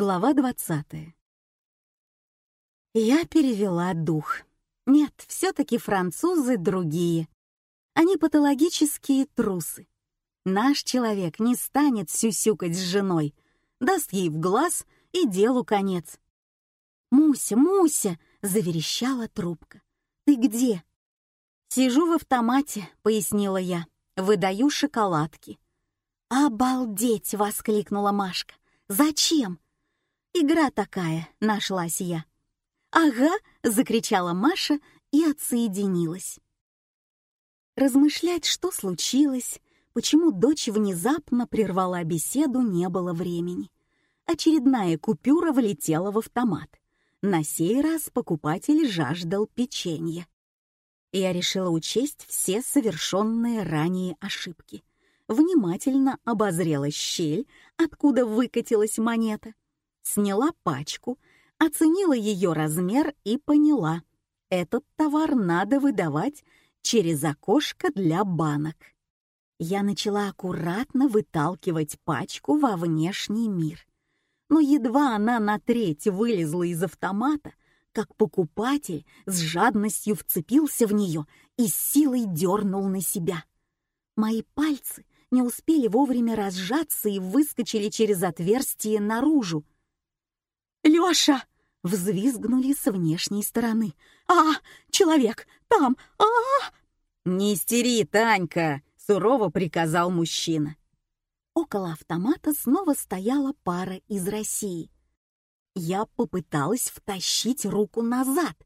Глава 20. Я перевела дух. Нет, все-таки французы другие. Они патологические трусы. Наш человек не станет сюсюкать с женой, даст ей в глаз и делу конец. «Муся, Муся!» — заверещала трубка. «Ты где?» «Сижу в автомате», — пояснила я. «Выдаю шоколадки». «Обалдеть!» — воскликнула Машка. «Зачем?» Игра такая, нашлась я. «Ага!» — закричала Маша и отсоединилась. Размышлять, что случилось, почему дочь внезапно прервала беседу, не было времени. Очередная купюра влетела в автомат. На сей раз покупатель жаждал печенья. Я решила учесть все совершенные ранее ошибки. Внимательно обозрела щель, откуда выкатилась монета — сняла пачку, оценила ее размер и поняла, этот товар надо выдавать через окошко для банок. Я начала аккуратно выталкивать пачку во внешний мир. Но едва она на треть вылезла из автомата, как покупатель с жадностью вцепился в нее и силой дернул на себя. Мои пальцы не успели вовремя разжаться и выскочили через отверстие наружу. «Лёша!» — взвизгнули с внешней стороны. «А, человек! Там! а, -а, «Не истери, Танька!» — сурово приказал мужчина. Около автомата снова стояла пара из России. Я попыталась втащить руку назад,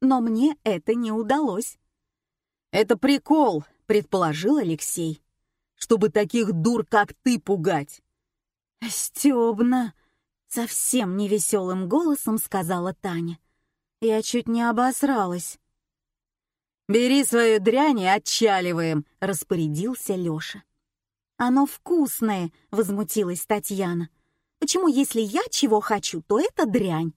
но мне это не удалось. «Это прикол», — предположил Алексей, «чтобы таких дур, как ты, пугать». «Стёбно», Совсем невеселым голосом сказала Таня. Я чуть не обосралась. «Бери свою дрянь и отчаливаем», — распорядился Лёша. «Оно вкусное», — возмутилась Татьяна. «Почему, если я чего хочу, то это дрянь?»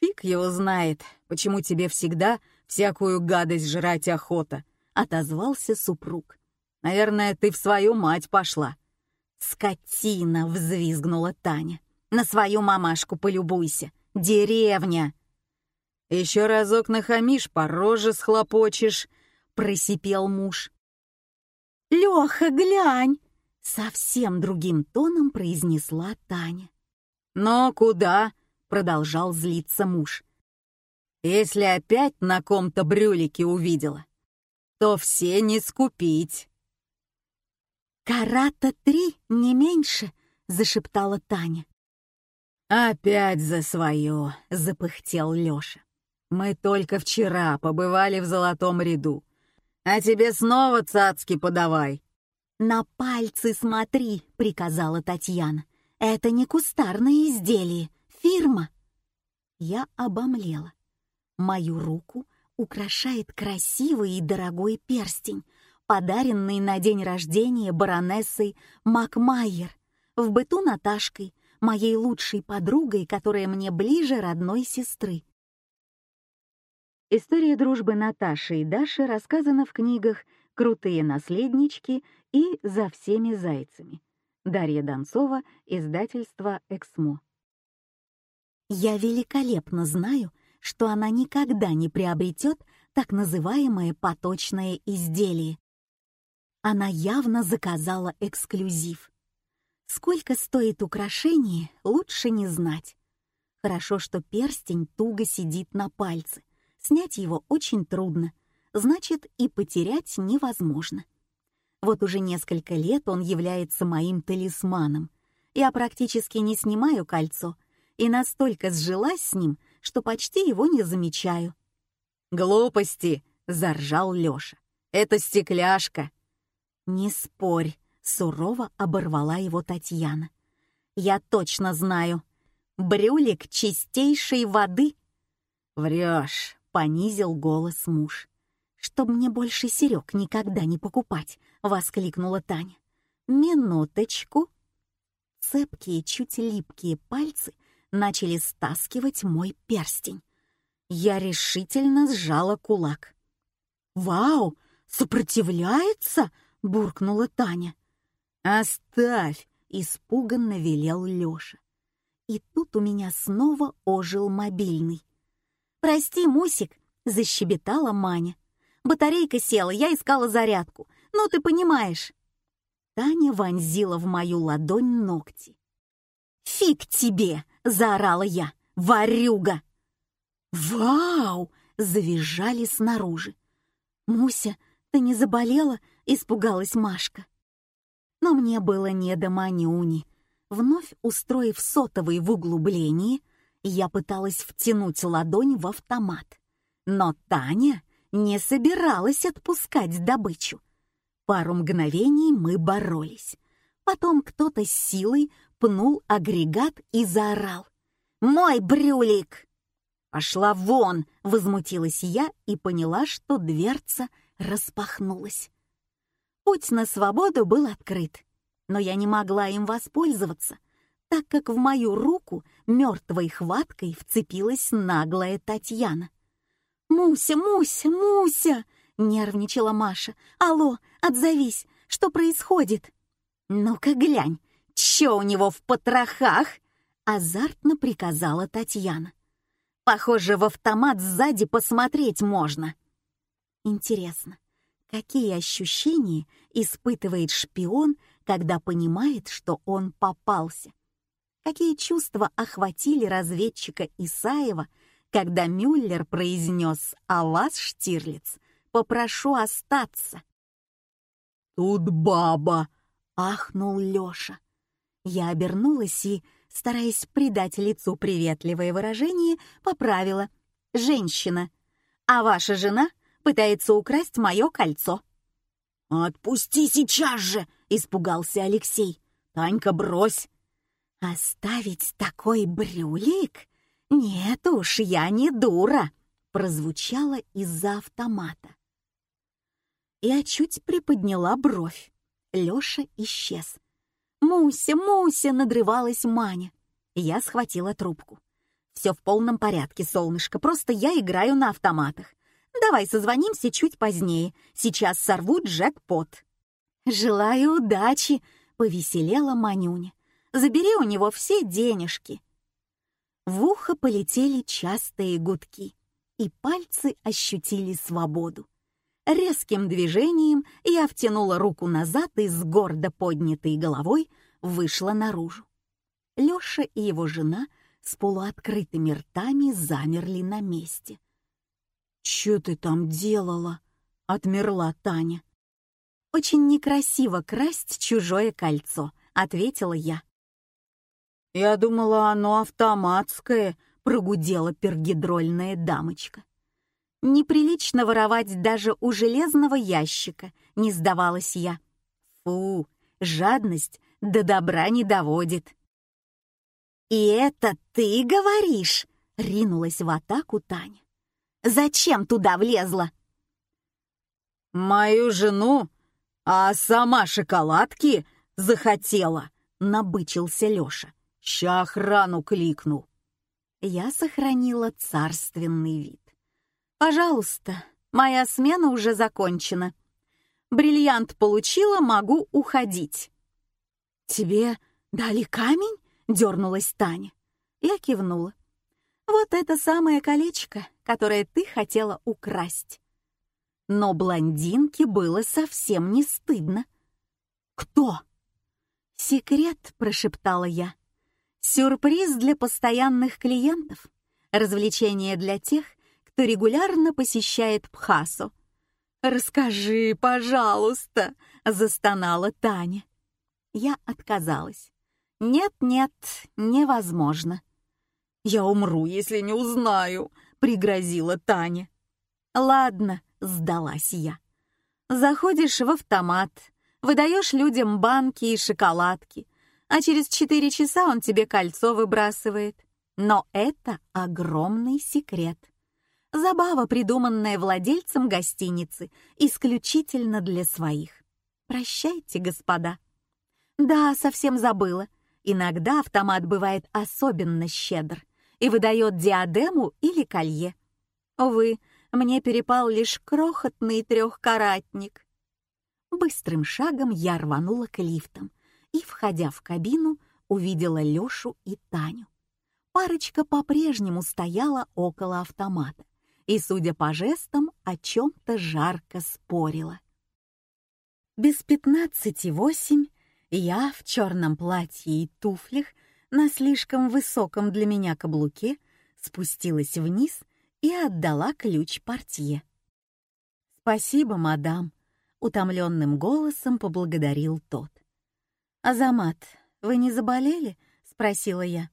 «Фиг его знает, почему тебе всегда всякую гадость жрать охота», — отозвался супруг. «Наверное, ты в свою мать пошла». «Скотина!» — взвизгнула Таня. На свою мамашку полюбуйся. Деревня!» «Еще разок нахамишь, по роже схлопочешь», — просипел муж. «Леха, глянь!» — совсем другим тоном произнесла Таня. «Но куда?» — продолжал злиться муж. «Если опять на ком-то брюлики увидела, то все не скупить». «Карата три, не меньше», — зашептала Таня. «Опять за свое!» — запыхтел Лёша. «Мы только вчера побывали в золотом ряду, а тебе снова цацки подавай!» «На пальцы смотри!» — приказала Татьяна. «Это не кустарное изделие, фирма!» Я обомлела. Мою руку украшает красивый и дорогой перстень, подаренный на день рождения баронессой Макмайер, в быту Наташкой, моей лучшей подругой, которая мне ближе родной сестры. История дружбы Наташи и Даши рассказана в книгах «Крутые наследнички» и «За всеми зайцами». Дарья Донцова, издательство «Эксмо». Я великолепно знаю, что она никогда не приобретет так называемое поточное изделие. Она явно заказала эксклюзив. Сколько стоит украшение, лучше не знать. Хорошо, что перстень туго сидит на пальце. Снять его очень трудно, значит, и потерять невозможно. Вот уже несколько лет он является моим талисманом. Я практически не снимаю кольцо и настолько сжилась с ним, что почти его не замечаю. «Глупости!» — заржал Лёша. «Это стекляшка!» «Не спорь!» Сурово оборвала его Татьяна. «Я точно знаю. Брюлик чистейшей воды». «Врешь», — понизил голос муж. «Чтоб мне больше Серег никогда не покупать», — воскликнула Таня. «Минуточку». Цепкие, чуть липкие пальцы начали стаскивать мой перстень. Я решительно сжала кулак. «Вау! Сопротивляется?» — буркнула Таня. «Оставь!» — испуганно велел Лёша. И тут у меня снова ожил мобильный. «Прости, Мусик», — защебетала Маня. «Батарейка села, я искала зарядку. Ну, ты понимаешь». Таня вонзила в мою ладонь ногти. «Фиг тебе!» — заорала я. «Варюга!» «Вау!» — завизжали снаружи. «Муся, ты не заболела?» — испугалась Машка. Но мне было не до Манюни. Вновь устроив сотовый в углублении, я пыталась втянуть ладонь в автомат. Но Таня не собиралась отпускать добычу. Пару мгновений мы боролись. Потом кто-то с силой пнул агрегат и заорал. «Мой брюлик!» «Пошла вон!» — возмутилась я и поняла, что дверца распахнулась. Путь на свободу был открыт, но я не могла им воспользоваться, так как в мою руку мертвой хваткой вцепилась наглая Татьяна. «Муся, Муся, Муся!» — нервничала Маша. «Алло, отзовись! Что происходит?» «Ну-ка глянь, чё у него в потрохах?» — азартно приказала Татьяна. «Похоже, в автомат сзади посмотреть можно». Интересно, какие ощущения испытывает шпион, когда понимает, что он попался? Какие чувства охватили разведчика Исаева, когда Мюллер произнес «А вас, Штирлиц, попрошу остаться». «Тут баба!» — ахнул Лёша. Я обернулась и, стараясь придать лицу приветливое выражение, поправила. «Женщина. А ваша жена пытается украсть мое кольцо». «Отпусти сейчас же!» — испугался Алексей. «Танька, брось!» «Оставить такой брюлик? «Нет уж, я не дура!» прозвучало из-за автомата. Я чуть приподняла бровь. Лёша исчез. «Муся, Муся!» — надрывалась Маня. Я схватила трубку. «Все в полном порядке, солнышко, просто я играю на автоматах. Давай созвонимся чуть позднее. Сейчас сорву джекпот». «Желаю удачи!» — повеселела Манюня. «Забери у него все денежки». В ухо полетели частые гудки, и пальцы ощутили свободу. Резким движением я втянула руку назад и с гордо поднятой головой вышла наружу. Лёша и его жена с полуоткрытыми ртами замерли на месте. «Чё ты там делала?» — отмерла Таня. «Очень некрасиво красть чужое кольцо», — ответила я. «Я думала, оно автоматское», — прогудела пергидрольная дамочка. «Неприлично воровать даже у железного ящика», — не сдавалась я. «Фу, жадность до добра не доводит». «И это ты говоришь?» — ринулась в атаку Таня. «Зачем туда влезла?» «Мою жену, а сама шоколадки захотела», — набычился Лёша. Ща охрану кликну. Я сохранила царственный вид. Пожалуйста, моя смена уже закончена. Бриллиант получила, могу уходить. Тебе дали камень? Дернулась Таня. Я кивнула. Вот это самое колечко, которое ты хотела украсть. Но блондинке было совсем не стыдно. «Кто?» «Секрет», — прошептала я. Сюрприз для постоянных клиентов. Развлечение для тех, кто регулярно посещает Пхасу. «Расскажи, пожалуйста», — застонала Таня. Я отказалась. «Нет-нет, невозможно». «Я умру, если не узнаю», — пригрозила Таня. «Ладно», — сдалась я. «Заходишь в автомат, выдаешь людям банки и шоколадки, а через четыре часа он тебе кольцо выбрасывает. Но это огромный секрет. Забава, придуманная владельцем гостиницы, исключительно для своих. Прощайте, господа. Да, совсем забыла. Иногда автомат бывает особенно щедр и выдает диадему или колье. Увы, мне перепал лишь крохотный трехкаратник. Быстрым шагом я рванула к лифтам — и, входя в кабину, увидела Лёшу и Таню. Парочка по-прежнему стояла около автомата и, судя по жестам, о чем-то жарко спорила. Без пятнадцати восемь я в черном платье и туфлях на слишком высоком для меня каблуке спустилась вниз и отдала ключ портье. «Спасибо, мадам», — утомленным голосом поблагодарил тот. «Азамат, вы не заболели?» — спросила я.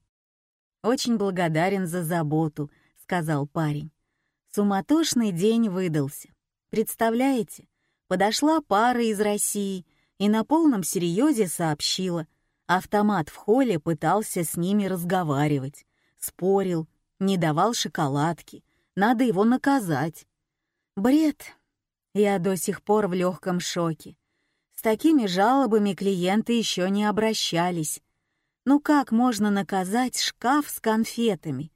«Очень благодарен за заботу», — сказал парень. Суматошный день выдался. Представляете, подошла пара из России и на полном серьезе сообщила. Автомат в холле пытался с ними разговаривать, спорил, не давал шоколадки, надо его наказать. Бред. Я до сих пор в легком шоке. С такими жалобами клиенты еще не обращались. Ну как можно наказать шкаф с конфетами?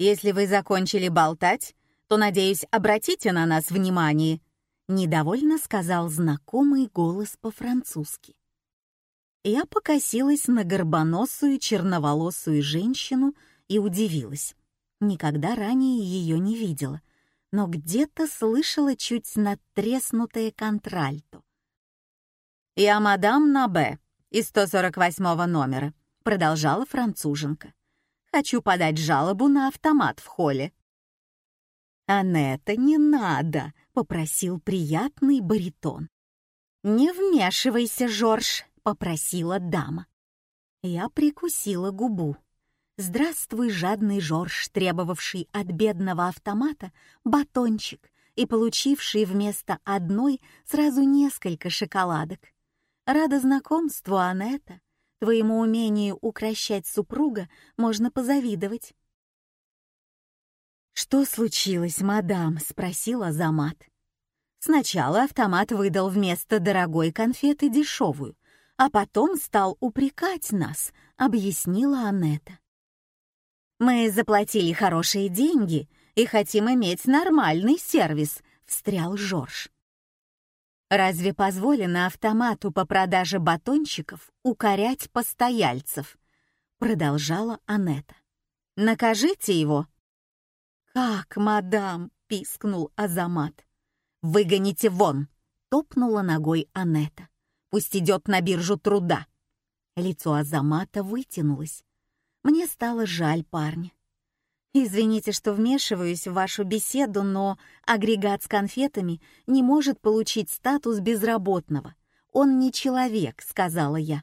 Если вы закончили болтать, то, надеюсь, обратите на нас внимание», — недовольно сказал знакомый голос по-французски. Я покосилась на горбоносую черноволосую женщину и удивилась. Никогда ранее ее не видела, но где-то слышала чуть надтреснутое контральто. «Я мадам Набе из 148 номера», — продолжала француженка. Хочу подать жалобу на автомат в холле». «Анетта, не надо», — попросил приятный баритон. «Не вмешивайся, Жорж», — попросила дама. Я прикусила губу. «Здравствуй, жадный Жорж, требовавший от бедного автомата батончик и получивший вместо одной сразу несколько шоколадок. Рада знакомству, Анетта. Твоему умению укращать супруга можно позавидовать. «Что случилось, мадам?» — спросил Азамат. Сначала автомат выдал вместо дорогой конфеты дешевую, а потом стал упрекать нас, объяснила Анетта. «Мы заплатили хорошие деньги и хотим иметь нормальный сервис», — встрял Жорж. Разве позволено автомату по продаже батончиков укорять постояльцев? Продолжала Анетта. Накажите его. Как, мадам? пискнул Азамат. Выгоните вон! топнула ногой Анетта. Пусть идет на биржу труда. Лицо Азамата вытянулось. Мне стало жаль парня. Извините, что вмешиваюсь в вашу беседу, но агрегат с конфетами не может получить статус безработного. Он не человек, сказала я.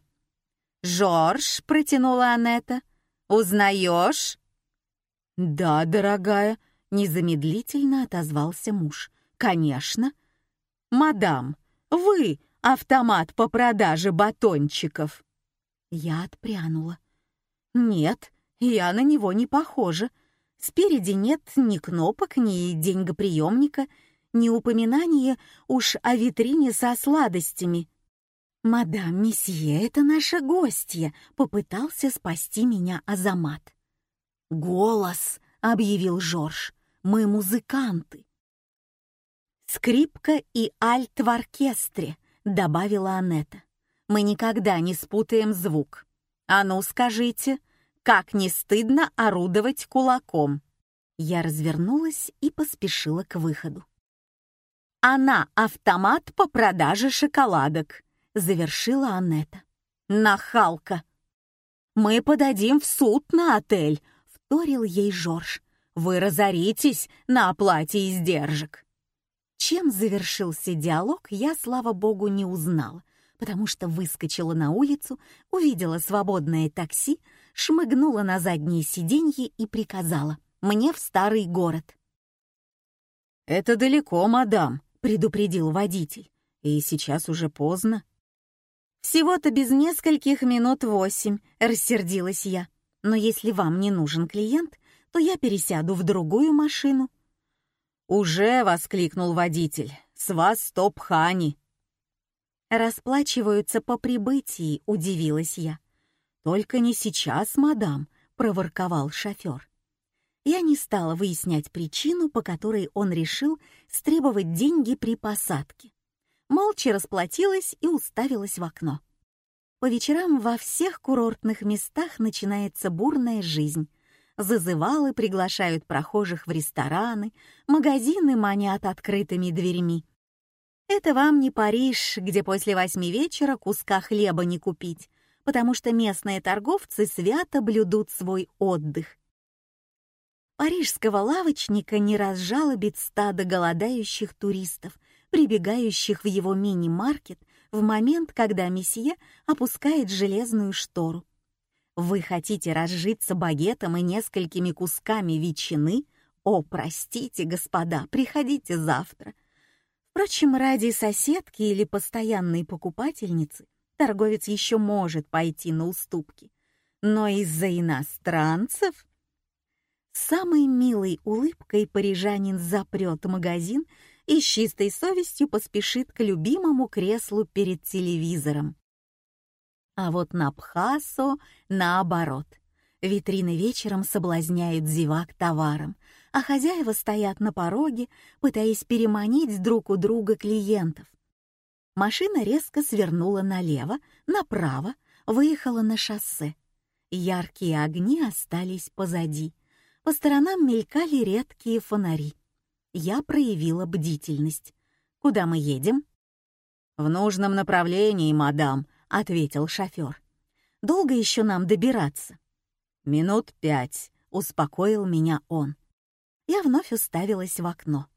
Жорж, протянула Анетта, узнаешь? Да, дорогая, незамедлительно отозвался муж. Конечно. Мадам, вы автомат по продаже батончиков. Я отпрянула. Нет, я на него не похожа. Спереди нет ни кнопок, ни деньгоприемника, ни упоминания уж о витрине со сладостями. «Мадам месье, это наша гостья», — попытался спасти меня Азамат. «Голос», — объявил Жорж, — «мы музыканты». «Скрипка и альт в оркестре», — добавила Анетта. «Мы никогда не спутаем звук. А ну, скажите, как не стыдно орудовать кулаком. Я развернулась и поспешила к выходу. «Она автомат по продаже шоколадок», — завершила Аннета. «Нахалка!» «Мы подадим в суд на отель», — вторил ей Жорж. «Вы разоритесь на оплате издержек». Чем завершился диалог, я, слава богу, не узнала, потому что выскочила на улицу, увидела свободное такси, шмыгнула на заднее сиденье и приказала «Мне в старый город». «Это далеко, мадам», — предупредил водитель. «И сейчас уже поздно». «Всего-то без нескольких минут восемь», — рассердилась я. «Но если вам не нужен клиент, то я пересяду в другую машину». «Уже!» — воскликнул водитель. «С вас стоп-хани!» «Расплачиваются по прибытии», — удивилась я. «Только не сейчас, мадам», — проворковал шофер. Я не стала выяснять причину, по которой он решил стребовать деньги при посадке. Молча расплатилась и уставилась в окно. По вечерам во всех курортных местах начинается бурная жизнь. Зазывалы приглашают прохожих в рестораны, магазины манят открытыми дверьми. Это вам не Париж, где после восьми вечера куска хлеба не купить, потому что местные торговцы свято блюдут свой отдых. Парижского лавочника не разжалобит стадо голодающих туристов, прибегающих в его мини-маркет в момент, когда месье опускает железную штору. Вы хотите разжиться багетом и несколькими кусками ветчины? О, простите, господа, приходите завтра. Впрочем, ради соседки или постоянной покупательницы торговец еще может пойти на уступки. Но из-за иностранцев... С самой милой улыбкой парижанин запрет магазин и с чистой совестью поспешит к любимому креслу перед телевизором. А вот на Пхасо наоборот. Витрины вечером соблазняют зевак товаром, а хозяева стоят на пороге, пытаясь переманить друг у друга клиентов. Машина резко свернула налево, направо, выехала на шоссе. Яркие огни остались позади. По сторонам мелькали редкие фонари. Я проявила бдительность. «Куда мы едем?» «В нужном направлении, мадам», — ответил шофер. «Долго еще нам добираться?» «Минут пять», — успокоил меня он. Я вновь уставилась в окно.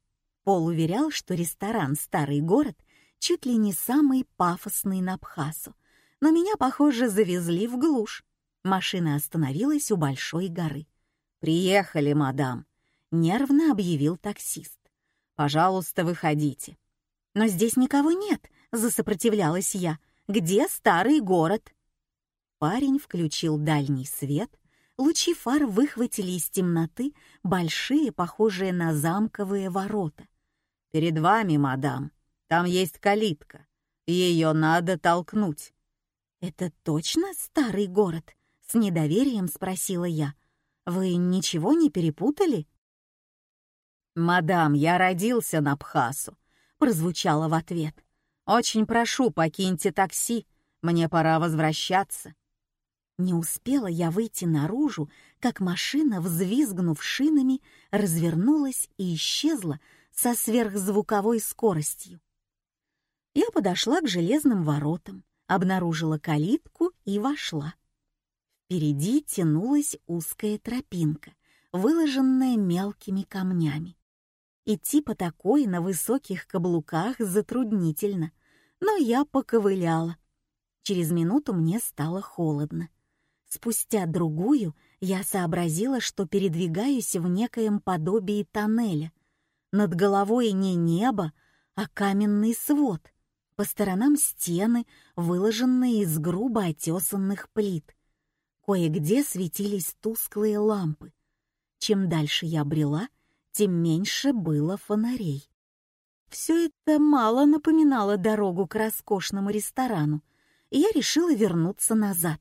Пол уверял, что ресторан «Старый город» чуть ли не самый пафосный на Бхасу, но меня, похоже, завезли в глушь. Машина остановилась у большой горы. «Приехали, мадам», — нервно объявил таксист. «Пожалуйста, выходите». «Но здесь никого нет», — засопротивлялась я. «Где старый город?» Парень включил дальний свет, лучи фар выхватили из темноты большие, похожие на замковые ворота. «Перед вами, мадам», там есть калитка. Ее надо толкнуть». «Это точно старый город?» — с недоверием спросила я. «Вы ничего не перепутали?» «Мадам, я родился на Пхасу», — прозвучало в ответ. «Очень прошу, покиньте такси, мне пора возвращаться». Не успела я выйти наружу, как машина, взвизгнув шинами, развернулась и исчезла со сверхзвуковой скоростью. Я подошла к железным воротам, обнаружила калитку и вошла. Впереди тянулась узкая тропинка, выложенная мелкими камнями. Идти по такой на высоких каблуках затруднительно, но я поковыляла. Через минуту мне стало холодно. Спустя другую я сообразила, что передвигаюсь в некоем подобии тоннеля. Над головой не небо, а каменный свод — по сторонам стены, выложенные из грубо отесанных плит. Кое-где светились тусклые лампы. Чем дальше я брела, тем меньше было фонарей. Все это мало напоминало дорогу к роскошному ресторану, и я решила вернуться назад.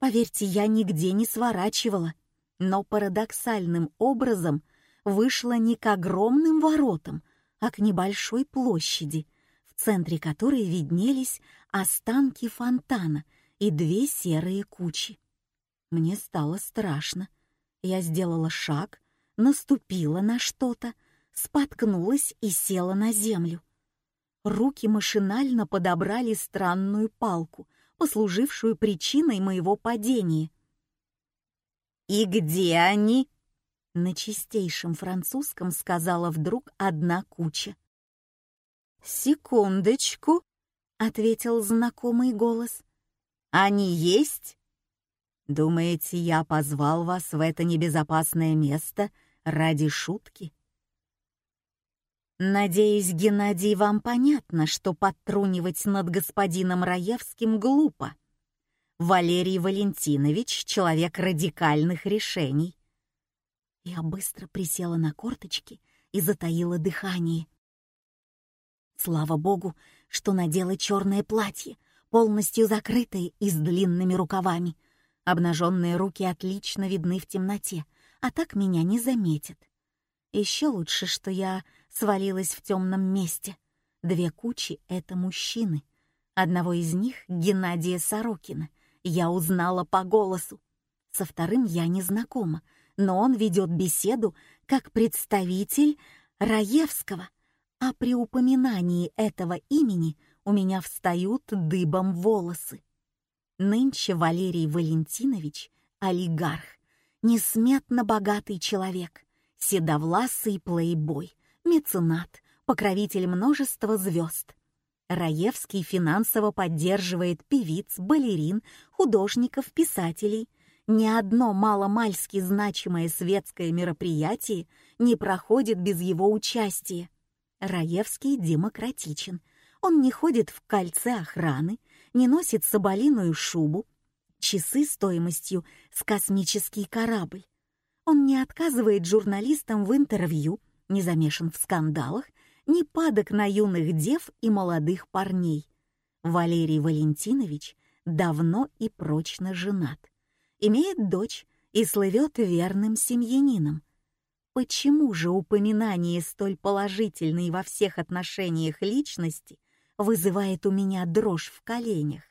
Поверьте, я нигде не сворачивала, но парадоксальным образом вышла не к огромным воротам, а к небольшой площади — в центре которой виднелись останки фонтана и две серые кучи. Мне стало страшно. Я сделала шаг, наступила на что-то, споткнулась и села на землю. Руки машинально подобрали странную палку, послужившую причиной моего падения. «И где они?» На чистейшем французском сказала вдруг одна куча. «Секундочку», — ответил знакомый голос. «Они есть?» «Думаете, я позвал вас в это небезопасное место ради шутки?» «Надеюсь, Геннадий, вам понятно, что подтрунивать над господином Раевским глупо. Валерий Валентинович — человек радикальных решений». Я быстро присела на корточки и затаила дыхание. Слава богу, что надела черное платье, полностью закрытое и с длинными рукавами. Обнаженные руки отлично видны в темноте, а так меня не заметят. Еще лучше, что я свалилась в темном месте. Две кучи — это мужчины. Одного из них, Геннадия Сорокина, я узнала по голосу. Со вторым я не знакома, но он ведет беседу как представитель Раевского, а при упоминании этого имени у меня встают дыбом волосы. Нынче Валерий Валентинович — олигарх, несметно богатый человек, седовласый плейбой, меценат, покровитель множества звезд. Раевский финансово поддерживает певиц, балерин, художников, писателей. Ни одно маломальски значимое светское мероприятие не проходит без его участия. Раевский демократичен. Он не ходит в кольце охраны, не носит соболиную шубу, часы стоимостью с космический корабль. Он не отказывает журналистам в интервью, не замешан в скандалах, не падок на юных дев и молодых парней. Валерий Валентинович давно и прочно женат, имеет дочь и слывет верным семьянином. Почему же упоминание столь положительной во всех отношениях личности вызывает у меня дрожь в коленях?